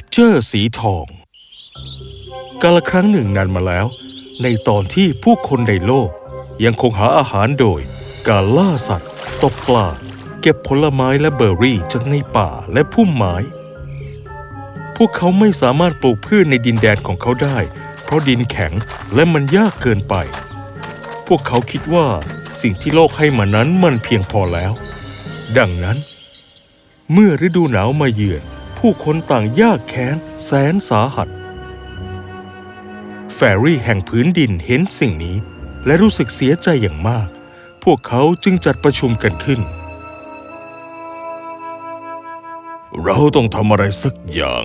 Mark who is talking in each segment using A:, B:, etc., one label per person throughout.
A: ดเจอร์สีทองกาลครั้งหนึ่งนานมาแล้ว ในตอนที่ผู้คนในโลก ยังคงหาอาหารโดย การล่าสัตว์ ตกปลา เก็บผลไม้และเบอร์รี่จากในป่าและพุ่มไม้ พวกเขาไม่สามารถปลูกพืชในดินแดนของเขาได้ เพราะดินแข็งและมันยากเกินไป พวกเขาคิดว่าสิ่งที่โลกให้มานั้นมันเพียงพอแล้ว ดังนั้น เมื่อฤดูหนาวมาเยือน ผู้คนต่างยากแค้นแสนสาหัส แฟรี่แห่งพื้นดินเห็นสิ่งนี้ และรู้สึกเสียใจอย่างมาก พวกเขาจึงจัดประชุมกันขึ้น เราต้องทำอะไรสักอย่าง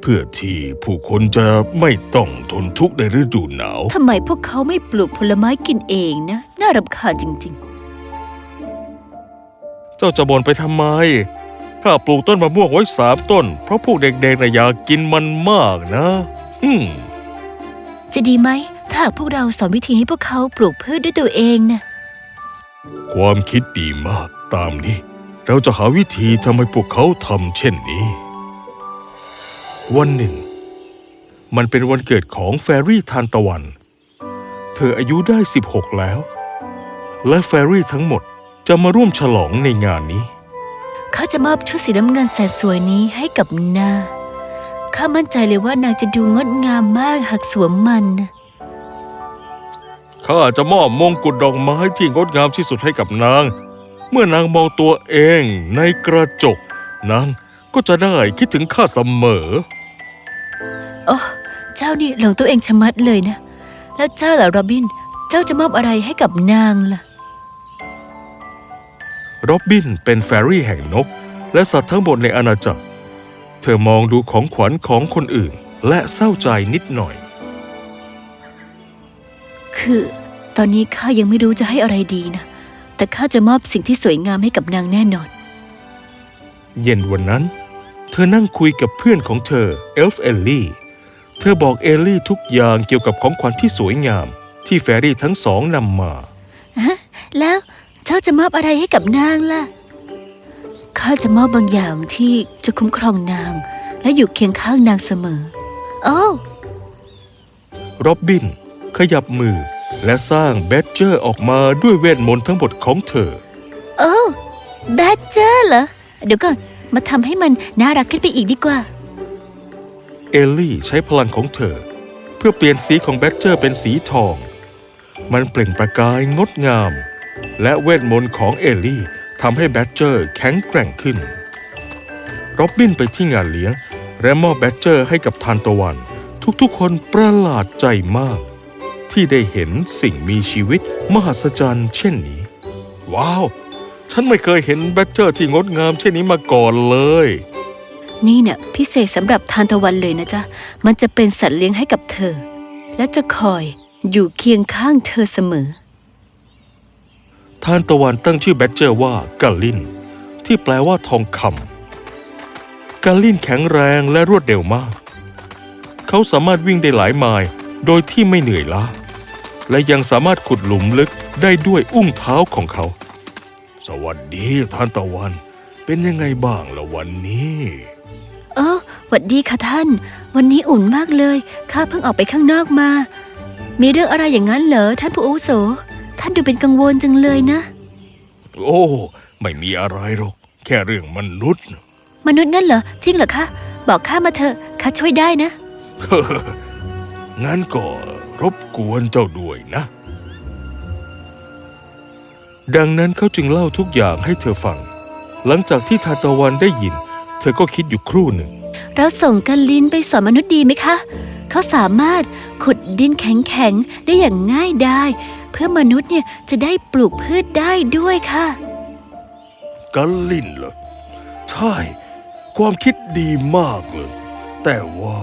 A: เพื่อที่ผู้คนจะไม่ต้องทนทุกข์ในฤดูหนาว
B: ทำไมพวกเขาไม่ปลูกผลไม้กินเองนะ น่ารำคาญจริง
A: เจ้าจะบ่นไปทำไม ข้าปลูกต้นมะม่วงไว้สามต้น เพราะพวกเด็กๆนะอยากกินมันมากนะฮึม
B: ๆจะดีไหม ถ้าหากพวกเราสอนวิธีให้พวกเขาปลูกพืชด้วยตัวเองนะ
A: ความคิดดีมากตามนี้ เราจะหาวิธีทำให้พวกเขาทำเช่นนี้ วันหนึ่ง มันเป็นวันเกิดของแฟรี่ทานตะวัน เธออายุได้ 16 แล้ว และแฟรี่ทั้งหมดจะมาร่วมฉลองในงานนี้
B: ข้าจะมอบชุดสีน้ำเงินแสนสวยนี้ให้กับนางข้ามั่นใจเลยว่านางจะดูงดงามมากหากสวมมันนะ
A: ข้าจะมอบมงกุฎดอกไม้ที่งดงามที่สุดให้กับนาง เมื่อนางมองตัวเองในกระจก นางก็จะได้คิดถึงข้าเสมอ
B: โอ้เจ้านี่หลงตัวเองชะมัดเลยนะ แล้วเจ้าล่ะโรบิน เจ้าจะมอบอะไรให้กับนางล่ะ
A: โรบบินเป็นแฟรี่แห่งนก และสัตว์ทั้งหมดในอาณาจักร เธอมองดูของขวัญของคนอื่น และเศร้าใจนิดหน่อย
B: คือ ตอนนี้ข้ายังไม่รู้จะให้อะไรดีนะ แต่ข้าจะมอบสิ่งที่สวยงามให้กับนางแน่นอน
A: เย็นวันนั้น เธอนั่งคุยกับเพื่อนของเธอเอลฟ์เอลลี่ เธอบอกเอลลี่ทุกอย่างเกี่ยวกับของขวัญที่สวยงาม ที่ fairy ทั้งสองนำมา
B: แล้ว เจ้าจะมอบอะไรให้กับนางล่ะ ข้าจะมอบบางอย่างที่จะคุ้มครองนาง และอยู่เคียงข้างนางเสมอ โอ้
A: โรบบิน ขยับมือ และสร้าง badger ออกมาด้วยเวทมนต์ทั้งหมดของเธอ
B: โอ้ badger เหรอ เดี๋ยวก่อน มาทำให้มันน่ารักขึ้นไปอีกดีกว่า
A: เอลลี่ใช้พลังของเธอ เพื่อเปลี่ยนสีของ badger เป็นสีทอง มันเปล่งประกายงดงาม และเวทมนต์ของเอลลี่ทำให้ badger แข็งแกร่งขึ้นโรบบินไปที่งานเลี้ยง และมอบ badger ให้กับทานตะวัน ทุกๆคนประหลาดใจมาก ที่ได้เห็นสิ่งมีชีวิตมหัศจรรย์เช่นนี้ ว้าว ฉันไม่เคยเห็น badger ที่งดงามเช่นนี้มาก่อนเลย
B: นี่เนี่ยพิเศษสำหรับทานตะวันเลยนะจ๊ะ มันจะเป็นสัตว์เลี้ยงให้กับเธอ และจะคอยอยู่เคียงข้างเธอเสมอ
A: ทานตะวันตั้งชื่อ badger ว่ากัลลิน ที่แปลว่าทองคำกัลลินแข็งแรงและรวดเร็วมาก เขาสามารถวิ่งได้หลายไมล์โดยที่ไม่เหนื่อยล้า และยังสามารถขุดหลุมลึกได้ด้วยอุ้งเท้าของเขา สวัสดีท่านตะวัน เป็นยังไงบ้างละวันนี้
B: เออหวัดดีค่ะท่าน วันนี้อุ่นมากเลย ข้าเพิ่งออกไปข้างนอกมา มีเรื่องอะไรอย่างนั้นเหรอท่านผู้อาวุโส ท่านดูเป็นกังวลจังเลยนะ
A: โอ้ ไม่มีอะไรหรอก แค่เรื่องมนุษย์
B: มนุษย์นั่นเหรอ จริงเหรอคะ บอกข้ามาเถอะ ข้าช่วยได้นะ
A: งั้นก็รบกวนเจ้าด้วยนะ ดังนั้นเขาจึงเล่าทุกอย่างให้เธอฟัง หลังจากที่ทานตะวันได้ยิน เธอก็คิดอยู่ครู่หนึ่ง
B: เราส่งกันลินไปสอนมนุษย์ดีไหมคะ เขาสามารถขุดดินแข็งๆ ได้อย่างง่ายได้ เพื่อมนุษย์เนี่ยจะได้ปลูกพืชได้ด้วยค่ะ
A: กัลลินเหรอใช่ ความคิดดีมากเลย แต่ว่า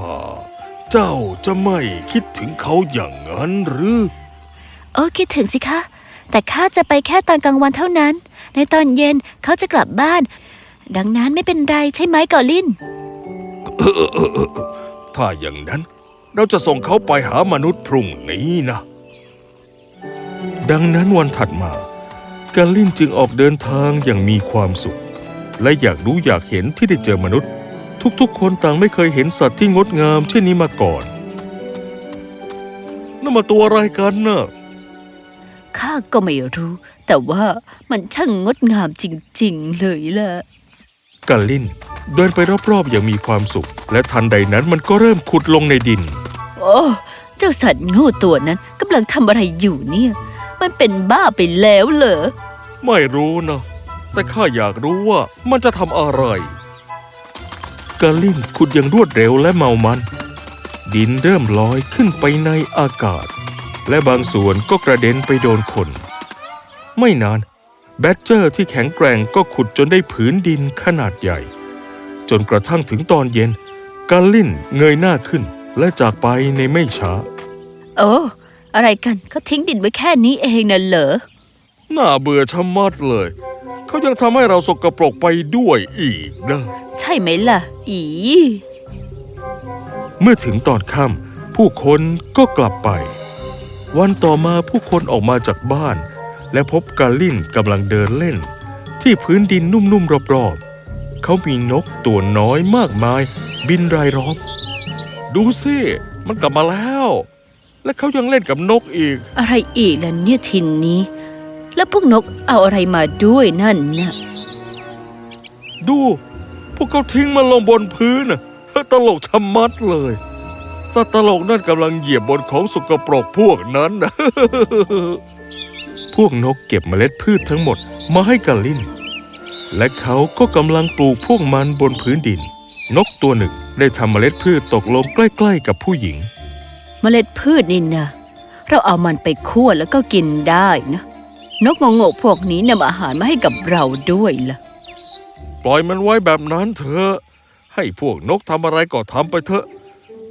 A: เจ้าจะไม่คิดถึงเขาอย่างนั้นหรือ
B: โอ้คิดถึงสิคะ แต่ข้าจะไปแค่ตอนกลางวันเท่านั้น ในตอนเย็นเขาจะกลับบ้าน ดังนั้นไม่เป็นไรใช่ไหมกอลิน
A: ถ้าอย่างนั้น เราจะส่งเขาไปหามนุษย์พรุ่งนี้นะ ดังนั้นวันถัดมา กาลินจึงออกเดินทางอย่างมีความสุข และอยากรู้อยากเห็นที่ได้เจอมนุษย์ ทุกๆ คนต่างไม่เคยเห็นสัตว์ที่งดงามเช่นนี้มาก่อนนั่นมาตัวอะไรกันน่ะ
B: ข้าก็ไม่รู้ แต่ว่ามันช่างงดงามจริงๆเลยล่ะ
A: กัลลินเดินไปรอบๆอย่างมีความสุข และทันใดนั้นมันก็เริ่มขุดลงในดิน
B: โอ้ เจ้าสัตว์โง่ตัวนั้นกำลังทำอะไรอยู่เนี่ย มันเป็นบ้าไปแล้วเหรอ
A: ไม่รู้นะ แต่ข้าอยากรู้ว่ามันจะทำอะไรกาลินขุดอย่างรวดเร็วและเมามัน ดินเริ่มลอยขึ้นไปในอากาศ และบางส่วนก็กระเด็นไปโดนคน ไม่นาน แบดเจอร์ที่แข็งแกร่งก็ขุดจนได้ผืนดินขนาดใหญ่ จนกระทั่งถึงตอนเย็นกาลินเงยหน้าขึ้นและจากไปในไม่ช้า
B: โอ้ อะไรกันเขาทิ้งดินไว้แค่นี้เองน่ะเหรอ
A: น่าเบื่อชะมัดเลย เขายังทำให้เราสกปรกไปด้วยอีกนะ
B: ใช่ไหมล่ะ อี
A: เมื่อถึงตอนค่ำผู้คนก็กลับไป วันต่อมาผู้คนออกมาจากบ้าน และพบกาลินกำลังเดินเล่น ที่พื้นดินนุ่มๆรอบๆ เขามีนกตัวน้อยมากมาย บินรายล้อมดูสิ มันกลับมาแล้ว และเขายังเล่นกับนกอีก
B: อะไรอีกล่ะเนี่ยทินนี้ แล้วพวกนกเอาอะไรมาด้วยนั่นน่ะ
A: ดู พวกเขาทิ้งมันลงบนพื้นน่ะตลกชะมัดเลย สัตว์ตลกนั่นกำลังเหยียบบนของสกปรกพวกนั้นนะพวกนกเก็บเมล็ดพืชทั้งหมดมาให้กาลิน และเขาก็กำลังปลูกพวกมันบนพื้นดิน นกตัวหนึ่งได้ทำเมล็ดพืชตกลงใกล้ ๆ กับผู้หญิง
B: เมล็ดพืชนี่นะเราเอามันไปคั่วแล้วก็กินได้นะ นกงงๆพวกนี้นำอาหารมาให้กับเราด้วยล่ะ
A: ปล่อยมันไว้แบบนั้นเถอะ ให้พวกนกทำอะไรก็ทำไปเถอะ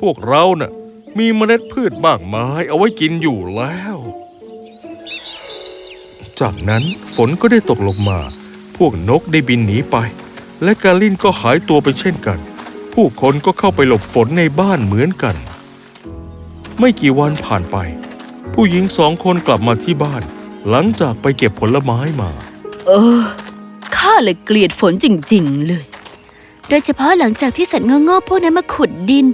A: พวกเราน่ะ มีเมล็ดพืชมากมายเอาไว้กินอยู่แล้ว จากนั้นฝนก็ได้ตกลงมา พวกนกได้บินหนีไป และกาลินก็หายตัวไปเช่นกัน ผู้คนก็เข้าไปหลบฝนในบ้านเหมือนกัน ไม่กี่วันผ่านไป ผู้หญิงสองคนกลับมาที่บ้าน หลังจากไปเก็บผลไม้มา
B: เออข้าเลยเกลียดฝนจริง ๆ เลย โดยเฉพาะหลังจากที่สัตว์งอๆพวกนั้นมาขุดดิน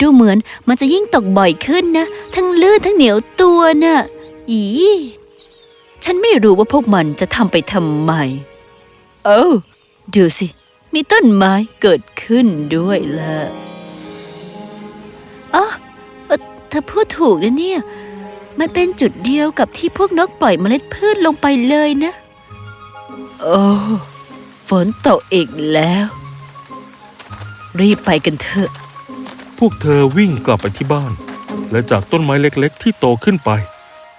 B: ดูเหมือนมันจะยิ่งตกบ่อยขึ้นนะ ทั้งลื่นทั้งเหนียวตัวน่ะอีฉันไม่รู้ว่าพวกมันจะทำไปทำไม เอ้าดูสิ มีต้นไม้เกิดขึ้นด้วยละอ๋อ เธอพูดถูกนะเนี่ย มันเป็นจุดเดียวกับที่พวกนกปล่อยเมล็ดพืชลงไปเลยนะ โอ้ ฝนตกอีกแล้ว รีบไปกันเถอะ
A: พวกเธอวิ่งกลับไปที่บ้าน และจากต้นไม้เล็กๆ ที่โตขึ้นไป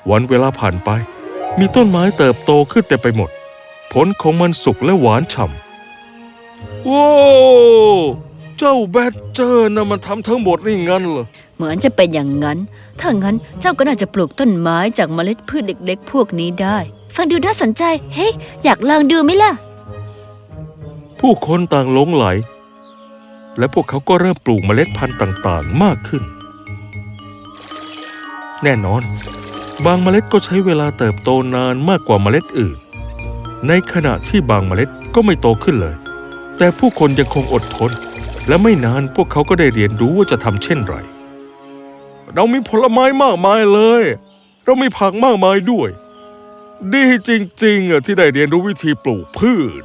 A: วันเวลาผ่านไป มีต้นไม้เติบโตขึ้นเต็มไปหมด ผลของมันสุกและหวานฉ่ำว้าวเจ้าแบดเจอร์นะมันทำทั้งหมดนี่งั้นเหรอ
B: เหมือนจะเป็นอย่างนั้น ถ้างั้นเจ้าก็น่าจะปลูกต้นไม้จากเมล็ดพืชเล็ก ๆ พวกนี้ได้ ฟังดูน่าสนใจ เฮ้ย อยากลองดูไหมล่ะ
A: ผู้คนต่างหลงไหล และพวกเขาก็เริ่มปลูกเมล็ดพันธุ์ต่างๆ มากขึ้น แน่นอน บางเมล็ดก็ใช้เวลาเติบโตนานมากกว่าเมล็ดอื่น ในขณะที่บางเมล็ดก็ไม่โตขึ้นเลย แต่ผู้คนยังคงอดทน และไม่นานพวกเขาก็ได้เรียนรู้ว่าจะทำเช่นไร เรามีผลไม้มากมายเลย เรามีผักมากมายด้วย ดีจริงๆอะที่ได้เรียนรู้วิธีปลูกพืช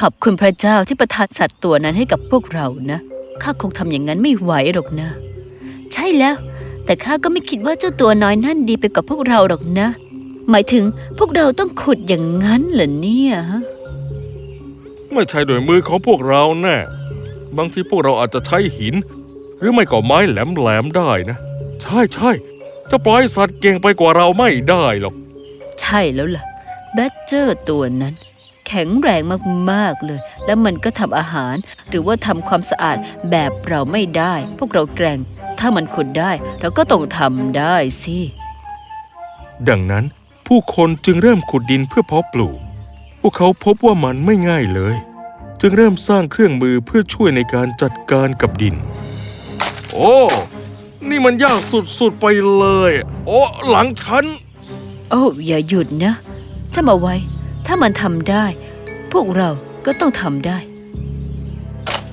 B: ขอบคุณพระเจ้าที่ประทานสัตว์ตัวนั้นให้กับพวกเรานะ ข้าคงทำอย่างนั้นไม่ไหวหรอกนะ ใช่แล้ว แต่ข้าก็ไม่คิดว่าเจ้าตัวน้อยนั่นดีไปกับพวกเราหรอกนะ หมายถึงพวกเราต้องขุดอย่างนั้นเหรอเนี่ยฮะ
A: ไม่ใช่โดวยมือของพวกเราแน่บางทีพวกเราอาจจะใช้หิน หรือไม่ก็ไม้แหลมๆได้นะ ใช่ใช่จะปล่อยสัตว์เก่งไปกว่าเราไม่ได้หรอก
B: ใช่แล้วล่ะ แบดเจอร์ตัวนั้น แข็งแรงมากๆเลย แล้วมันก็ทำอาหาร หรือว่าทำความสะอาดแบบเราไม่ได้ พวกเราแกร่ง ถ้ามันขุดได้ เราก็ต้องทำได้สิ
A: ดังนั้นผู้คนจึงเริ่มขุดดินเพื่อเพาะปลูก พวกเขาพบว่ามันไม่ง่ายเลย จึงเริ่มสร้างเครื่องมือเพื่อช่วยในการจัดการกับดิน โอ้ นี่มันยากสุดๆไปเลย โอ้หลังฉัน
B: โอ้อย่าหยุดนะจำเอาไว้ ถ้ามันทำได้ พวกเราก็ต้องทำได้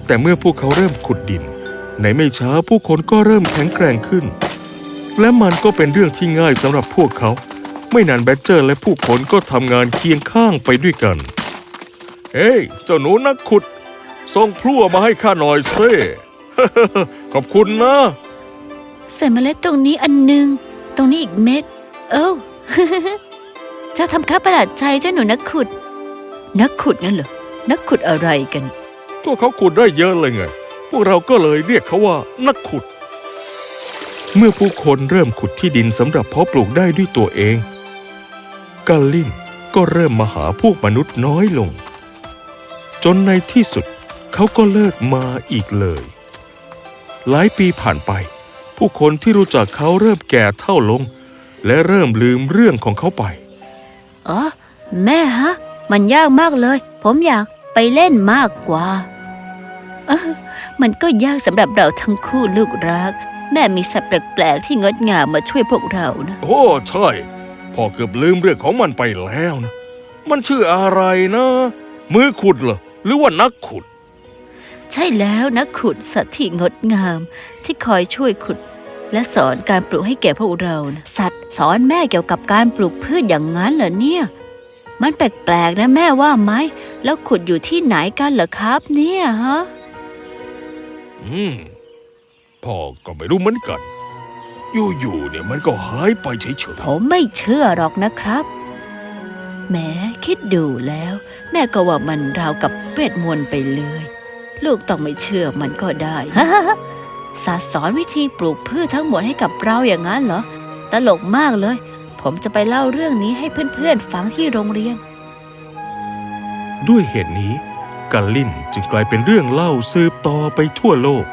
A: แต่เมื่อพวกเขาเริ่มขุดดิน ในไม่ช้าผู้คนก็เริ่มแข็งแกร่งขึ้น และมันก็เป็นเรื่องที่ง่ายสำหรับพวกเขา ไม่นานแบดเจอร์และผู้คนก็ทำงานเคียงข้างไปด้วยกัน เฮ้ยเจ้าหนูนักขุดส่งพลั่วมาให้ข้าหน่อยเซ่ขอบคุณนะ
B: ใส่เมล็ดตรงนี้อันหนึ่งตรงนี้อีกเม็ด เอ้าเจ้าทำข้าประหลาดใจเจ้าหนูนักขุด นักขุดงั้นเหรอ นักขุดอะไรกัน
A: ก็เขาขุดได้เยอะเลยไง พวกเราก็เลยเรียกเขาว่า นักขุด เมื่อผู้คนเริ่มขุดที่ดินสำหรับเพาะปลูกได้ด้วยตัวเอง กาลินก็เริ่มมาหาพวกมนุษย์น้อยลง จนในที่สุดเขาก็เลิกมาอีกเลย หลายปีผ่านไป ผู้คนที่รู้จักเขาเริ่มแก่เท่าลง และเริ่มลืมเรื่องของเขาไป
B: อ๋อ แม่ฮะ มันยากมากเลย ผมอยากไปเล่นมากกว่าเออมันก็ยากสำหรับเราทั้งคู่ลูกรัก แม่มีสัตว์แปลกๆที่งดงามมาช่วยพวกเรานะ
A: โอ้ ใช่พ่อเกือบลืมเรื่องของมันไปแล้วนะ มันชื่ออะไรนะ มือขุดเหรอ หรือว่านักขุด
B: ใช่แล้วนักขุดสัตว์ที่งดงามที่คอยช่วยขุด และสอนการปลูกให้แก่พวกเรานะสัตว์สอนแม่เกี่ยวกับการปลูกพืชอย่างนั้นเหรอเนี่ย มันแปลกๆนะแม่ว่าไหมแล้วขุดอยู่ที่ไหนกันเหรอครับ เนี่ยฮะ
A: อืมพ่อก็ไม่รู้เหมือนกันอยู่ๆเนี่ยมันก็หายไปเฉย
B: ผมไม่เชื่อหรอกนะครับแหม้คิดดูแล้ว แม่ก็ว่ามันราวกับเวทมนต์ไปเลย ลูกต้องไม่เชื่อมันก็ได้ ศาสตร์สอนวิธีปลูกพืชทั้งหมดให้กับเราอย่างนั้นเหรอ ตลกมากเลย ผมจะไปเล่าเรื่องนี้ให้เพื่อนๆฟังที่โรงเรียน
A: ด้วยเหตุนี้กาลินจึงกลายเป็นเรื่องเล่าสืบต่อไปทั่วโลก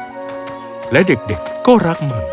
A: และเด็กๆก็รักมัน